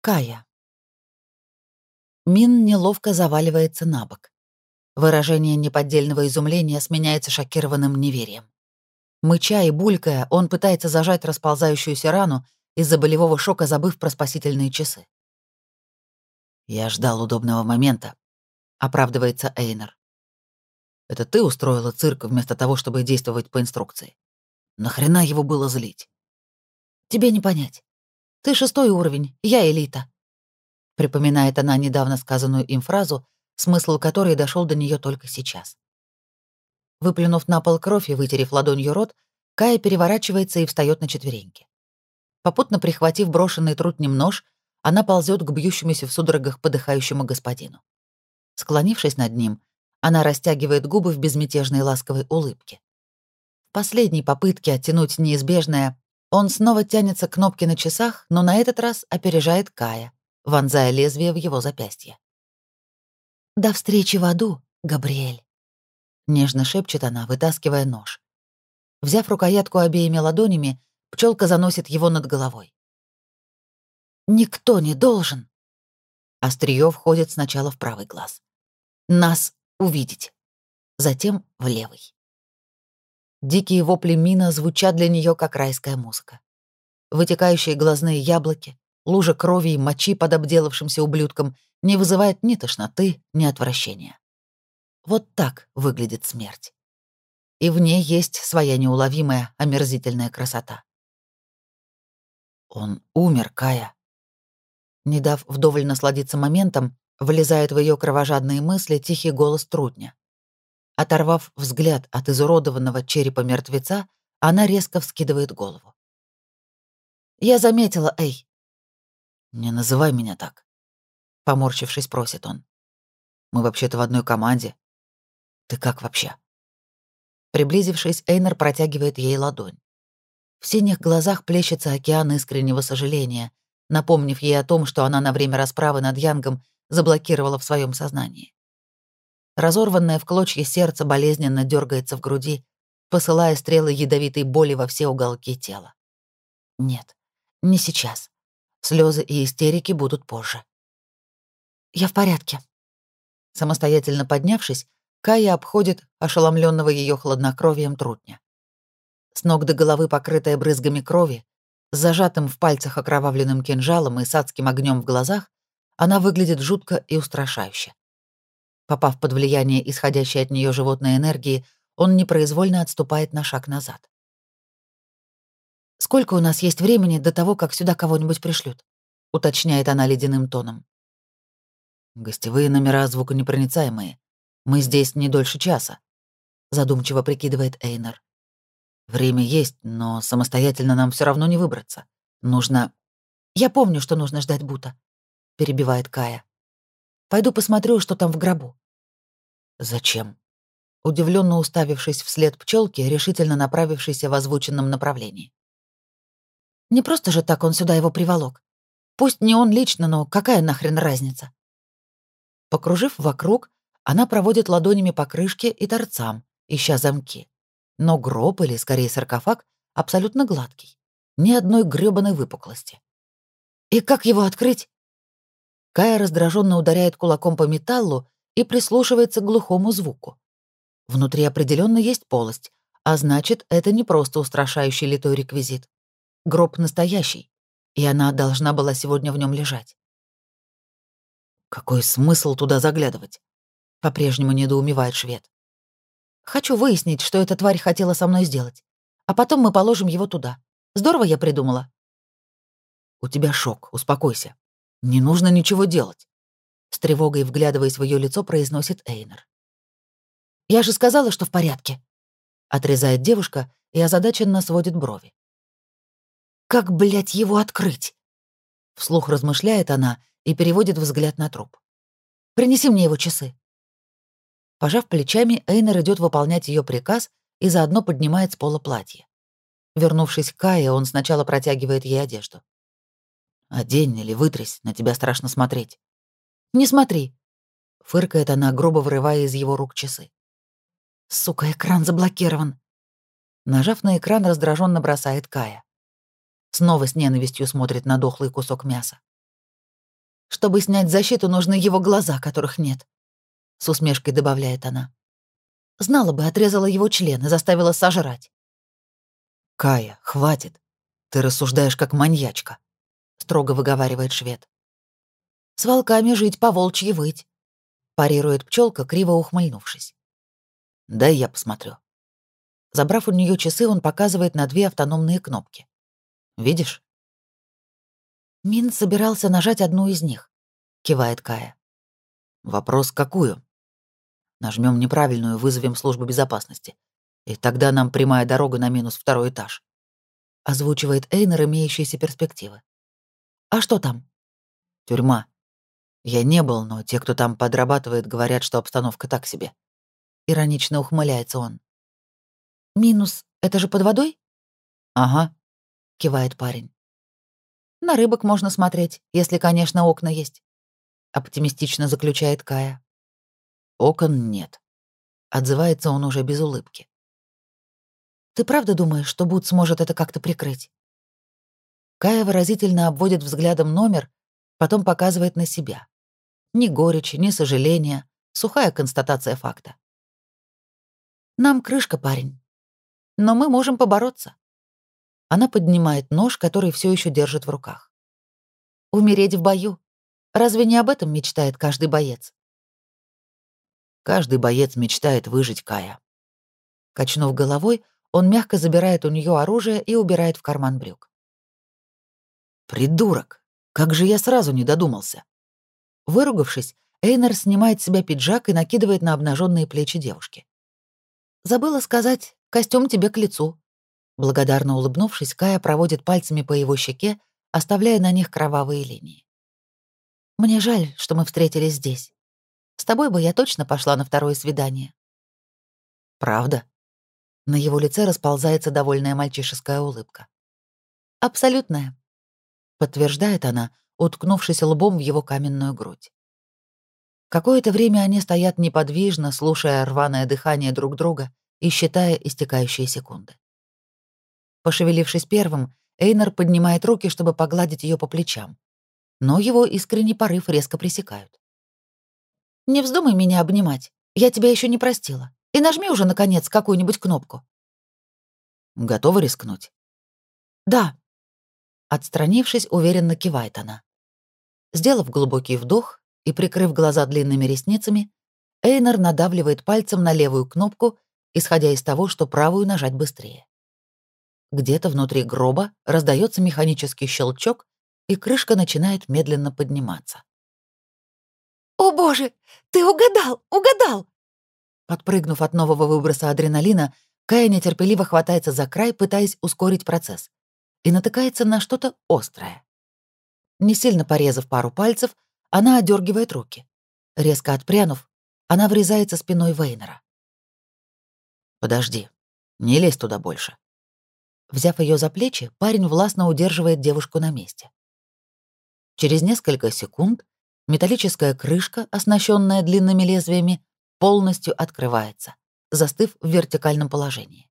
Кая. Мин неловко заваливается на бок. Выражение неподдельного изумления сменяется шокированным неверием. Мыча и булькая, он пытается зажать расползающуюся рану, из-за болевого шока забыв про спасительные часы. «Я ждал удобного момента», — оправдывается Эйнер. «Это ты устроила цирк вместо того, чтобы действовать по инструкции. Нахрена его было злить?» «Тебе не понять. Ты шестой уровень, я элита», — припоминает она недавно сказанную им фразу, смысл которой дошел до нее только сейчас. Выплюнув на пол кровь и вытерев ладонью рот, Кая переворачивается и встает на четвереньки. Попутно прихватив брошенный трутнем нож, она ползет к бьющемуся в судорогах подыхающему господину. Склонившись над ним, она растягивает губы в безмятежной ласковой улыбке. В последней попытке оттянуть неизбежное, он снова тянется к кнопке на часах, но на этот раз опережает Кая, вонзая лезвие в его запястье. «До встречи в аду, Габриэль», — нежно шепчет она, вытаскивая нож. Взяв рукоятку обеими ладонями, пчелка заносит его над головой. «Никто не должен!» Остриё входит сначала в правый глаз. «Нас увидеть!» Затем в левый. Дикие вопли Мина звучат для нее как райская музыка. Вытекающие глазные яблоки, лужа крови и мочи под обделавшимся ублюдком не вызывает ни тошноты, ни отвращения. Вот так выглядит смерть. И в ней есть своя неуловимая, омерзительная красота. Он умер, Кая. Не дав вдоволь насладиться моментом, влезает в ее кровожадные мысли тихий голос трудня. Оторвав взгляд от изуродованного черепа мертвеца, она резко вскидывает голову. «Я заметила, Эй». «Не называй меня так», — поморщившись, просит он. «Мы вообще-то в одной команде. Ты как вообще?» Приблизившись, Эйнер протягивает ей ладонь. В синих глазах плещется океан искреннего сожаления, напомнив ей о том, что она на время расправы над Янгом заблокировала в своем сознании. Разорванное в клочья сердце болезненно дергается в груди, посылая стрелы ядовитой боли во все уголки тела. Нет, не сейчас. Слезы и истерики будут позже. «Я в порядке». Самостоятельно поднявшись, Кая обходит ошеломленного ее хладнокровием трутня. С ног до головы покрытая брызгами крови, с зажатым в пальцах окровавленным кинжалом и с адским огнем в глазах, она выглядит жутко и устрашающе. Попав под влияние исходящей от нее животной энергии, он непроизвольно отступает на шаг назад. «Сколько у нас есть времени до того, как сюда кого-нибудь пришлют?» — уточняет она ледяным тоном. «Гостевые номера звуконепроницаемые. Мы здесь не дольше часа», — задумчиво прикидывает Эйнер. Время есть, но самостоятельно нам все равно не выбраться. Нужно... Я помню, что нужно ждать Бута, перебивает Кая. Пойду посмотрю, что там в гробу. Зачем? Удивленно уставившись вслед пчелки, решительно направившейся в озвученном направлении. Не просто же так он сюда его приволок. Пусть не он лично, но какая нахрен разница? Покружив вокруг, она проводит ладонями по крышке и торцам, ища замки. Но гроб, или скорее саркофаг, абсолютно гладкий. Ни одной грёбаной выпуклости. «И как его открыть?» Кая раздраженно ударяет кулаком по металлу и прислушивается к глухому звуку. Внутри определенно есть полость, а значит, это не просто устрашающий литой реквизит. Гроб настоящий, и она должна была сегодня в нем лежать. «Какой смысл туда заглядывать?» — по-прежнему недоумевает швед. Хочу выяснить, что эта тварь хотела со мной сделать. А потом мы положим его туда. Здорово я придумала. У тебя шок, успокойся. Не нужно ничего делать. С тревогой вглядываясь в ее лицо, произносит Эйнер. Я же сказала, что в порядке. Отрезает девушка и озадаченно сводит брови. Как, блядь, его открыть? Вслух размышляет она и переводит взгляд на труп. Принеси мне его часы. Пожав плечами, Эйнер идет выполнять ее приказ и заодно поднимает с пола платье. Вернувшись к Кае, он сначала протягивает ей одежду. «Одень или вытрясь, на тебя страшно смотреть». «Не смотри», — фыркает она, грубо вырывая из его рук часы. «Сука, экран заблокирован». Нажав на экран, раздраженно бросает Кая. Снова с ненавистью смотрит на дохлый кусок мяса. Чтобы снять защиту, нужны его глаза, которых нет. С усмешкой добавляет она. Знала бы, отрезала его член и заставила сожрать. «Кая, хватит. Ты рассуждаешь как маньячка», — строго выговаривает швед. «С волками жить, по волчьи выть», — парирует пчелка, криво ухмыльнувшись. «Дай я посмотрю». Забрав у нее часы, он показывает на две автономные кнопки. «Видишь?» Мин собирался нажать одну из них, кивает Кая. Вопрос какую? Нажмем неправильную, вызовем службу безопасности. И тогда нам прямая дорога на минус второй этаж. Озвучивает Эйнер имеющиеся перспективы. А что там? Тюрьма. Я не был, но те, кто там подрабатывает, говорят, что обстановка так себе. Иронично ухмыляется он. Минус — это же под водой? Ага, кивает парень. На рыбок можно смотреть, если, конечно, окна есть. Оптимистично заключает Кая. Окон нет. Отзывается он уже без улыбки. Ты правда думаешь, что Бут сможет это как-то прикрыть? Кая выразительно обводит взглядом номер, потом показывает на себя. Ни горечи, ни сожаления, сухая констатация факта. Нам крышка, парень. Но мы можем побороться. Она поднимает нож, который все еще держит в руках. Умереть в бою. Разве не об этом мечтает каждый боец? Каждый боец мечтает выжить Кая. Качнув головой, он мягко забирает у нее оружие и убирает в карман брюк. «Придурок! Как же я сразу не додумался!» Выругавшись, Эйнер снимает с себя пиджак и накидывает на обнаженные плечи девушки. «Забыла сказать, костюм тебе к лицу». Благодарно улыбнувшись, Кая проводит пальцами по его щеке, оставляя на них кровавые линии. «Мне жаль, что мы встретились здесь. С тобой бы я точно пошла на второе свидание». «Правда?» На его лице расползается довольная мальчишеская улыбка. «Абсолютная», — подтверждает она, уткнувшись лбом в его каменную грудь. Какое-то время они стоят неподвижно, слушая рваное дыхание друг друга и считая истекающие секунды. Пошевелившись первым, Эйнер поднимает руки, чтобы погладить ее по плечам, но его искренний порыв резко пресекают. «Не вздумай меня обнимать, я тебя еще не простила. И нажми уже, наконец, какую-нибудь кнопку». «Готова рискнуть?» «Да». Отстранившись, уверенно кивает она. Сделав глубокий вдох и прикрыв глаза длинными ресницами, Эйнер надавливает пальцем на левую кнопку, исходя из того, что правую нажать быстрее. Где-то внутри гроба раздается механический щелчок, и крышка начинает медленно подниматься. «О боже, ты угадал, угадал!» Подпрыгнув от нового выброса адреналина, Кая нетерпеливо хватается за край, пытаясь ускорить процесс, и натыкается на что-то острое. Не сильно порезав пару пальцев, она одергивает руки. Резко отпрянув, она врезается спиной Вейнера. «Подожди, не лезь туда больше». Взяв ее за плечи, парень властно удерживает девушку на месте. Через несколько секунд металлическая крышка, оснащенная длинными лезвиями, полностью открывается, застыв в вертикальном положении.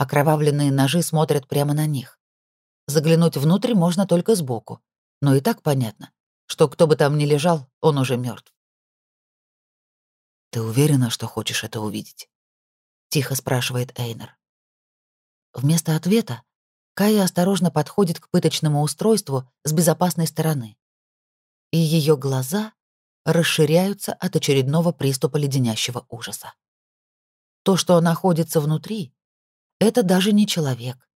Окровавленные ножи смотрят прямо на них. Заглянуть внутрь можно только сбоку, но и так понятно, что кто бы там ни лежал, он уже мертв. «Ты уверена, что хочешь это увидеть?» — тихо спрашивает Эйнер. Вместо ответа Кая осторожно подходит к пыточному устройству с безопасной стороны. И ее глаза расширяются от очередного приступа леденящего ужаса. То, что находится внутри, это даже не человек.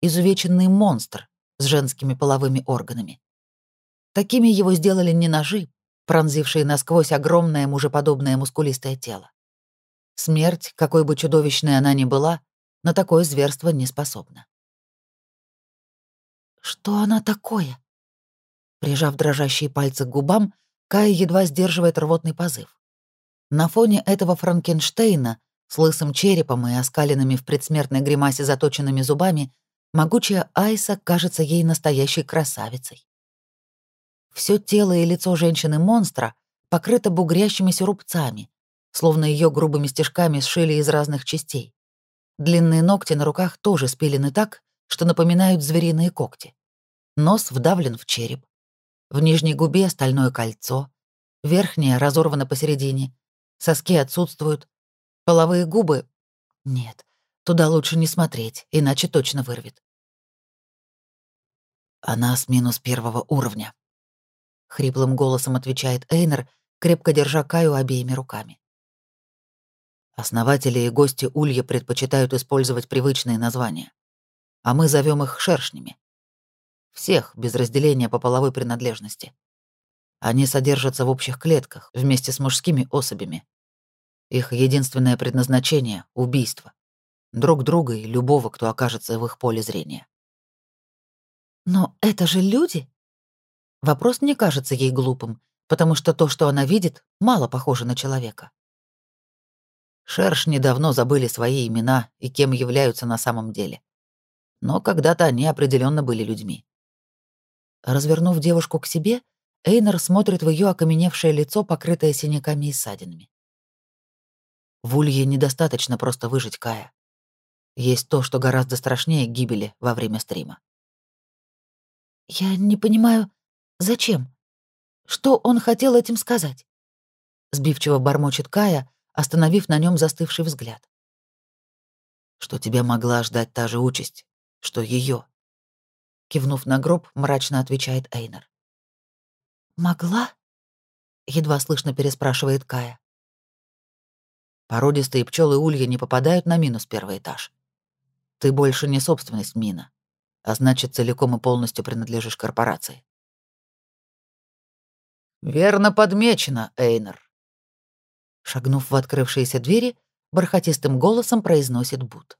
Изувеченный монстр с женскими половыми органами. Такими его сделали не ножи, пронзившие насквозь огромное мужеподобное мускулистое тело. Смерть, какой бы чудовищной она ни была, на такое зверство не способна. Что она такое? Прижав дрожащие пальцы к губам, Кая едва сдерживает рвотный позыв. На фоне этого Франкенштейна с лысым черепом и оскаленными в предсмертной гримасе заточенными зубами, могучая Айса кажется ей настоящей красавицей. Все тело и лицо женщины-монстра покрыто бугрящимися рубцами, словно ее грубыми стежками сшили из разных частей. Длинные ногти на руках тоже спилены так, что напоминают звериные когти. Нос вдавлен в череп. В нижней губе стальное кольцо, верхняя разорвана посередине, соски отсутствуют, половые губы... Нет, туда лучше не смотреть, иначе точно вырвет. Она с минус первого уровня. Хриплым голосом отвечает Эйнер, крепко держа Каю обеими руками. Основатели и гости Улья предпочитают использовать привычные названия, а мы зовем их шершнями. Всех, без разделения по половой принадлежности. Они содержатся в общих клетках вместе с мужскими особями. Их единственное предназначение — убийство. Друг друга и любого, кто окажется в их поле зрения. «Но это же люди?» Вопрос не кажется ей глупым, потому что то, что она видит, мало похоже на человека. Шершни давно забыли свои имена и кем являются на самом деле. Но когда-то они определенно были людьми. Развернув девушку к себе, Эйнер смотрит в ее окаменевшее лицо, покрытое синяками и ссадинами. В Улье недостаточно просто выжить Кая. Есть то, что гораздо страшнее гибели во время стрима. «Я не понимаю, зачем? Что он хотел этим сказать?» Сбивчиво бормочет Кая, остановив на нем застывший взгляд. «Что тебя могла ждать та же участь, что ее. Кивнув на гроб, мрачно отвечает Эйнер. «Могла?» — едва слышно переспрашивает Кая. Породистые пчелы улья не попадают на минус первый этаж. Ты больше не собственность мина, а значит, целиком и полностью принадлежишь корпорации. Верно подмечено, Эйнер. Шагнув в открывшиеся двери, бархатистым голосом произносит Бут.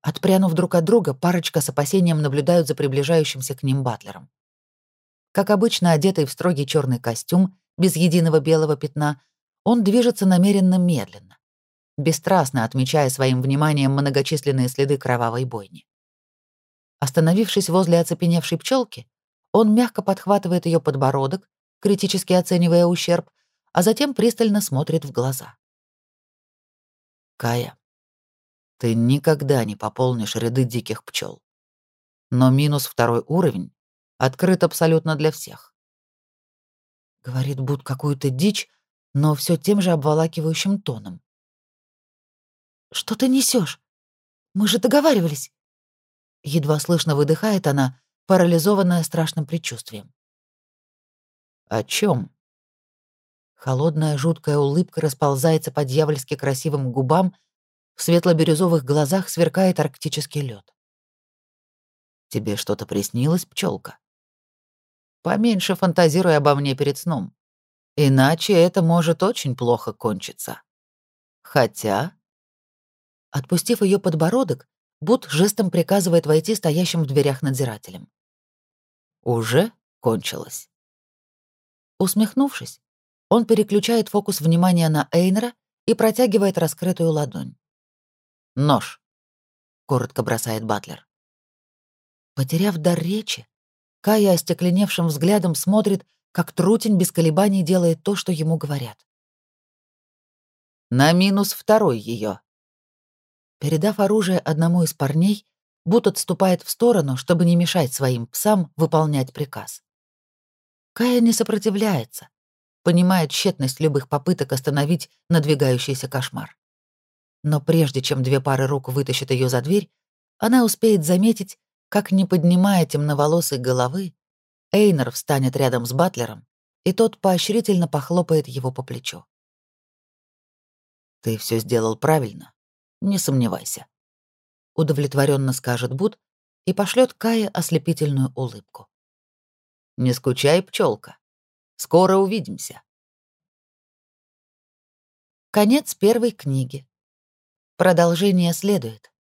Отпрянув друг от друга, парочка с опасением наблюдают за приближающимся к ним батлером. Как обычно, одетый в строгий черный костюм, без единого белого пятна, он движется намеренно медленно, бесстрастно отмечая своим вниманием многочисленные следы кровавой бойни. Остановившись возле оцепеневшей пчелки, он мягко подхватывает ее подбородок, критически оценивая ущерб, а затем пристально смотрит в глаза. «Кая, ты никогда не пополнишь ряды диких пчел. Но минус второй уровень открыт абсолютно для всех». Говорит Буд какую-то дичь, но все тем же обволакивающим тоном. «Что ты несешь? Мы же договаривались!» Едва слышно выдыхает она, парализованная страшным предчувствием. «О чем? Холодная жуткая улыбка расползается по дьявольски красивым губам, в светло-бирюзовых глазах сверкает арктический лед. «Тебе что-то приснилось, пчелка? Поменьше фантазируй обо мне перед сном, иначе это может очень плохо кончиться. Хотя...» Отпустив ее подбородок, Бут жестом приказывает войти стоящим в дверях надзирателем. «Уже кончилось». Усмехнувшись, он переключает фокус внимания на Эйнера и протягивает раскрытую ладонь. «Нож», — коротко бросает Батлер. Потеряв дар речи, Кая остекленевшим взглядом смотрит, как Трутень без колебаний делает то, что ему говорят. «На минус второй ее. Передав оружие одному из парней, Бут отступает в сторону, чтобы не мешать своим псам выполнять приказ. Кая не сопротивляется, понимает тщетность любых попыток остановить надвигающийся кошмар. Но прежде чем две пары рук вытащат ее за дверь, она успеет заметить, как, не поднимая темноволосой головы, Эйнер встанет рядом с Батлером, и тот поощрительно похлопает его по плечу. «Ты все сделал правильно, не сомневайся», — удовлетворенно скажет Буд и пошлет Кае ослепительную улыбку. «Не скучай, пчелка. Скоро увидимся. Конец первой книги. Продолжение следует.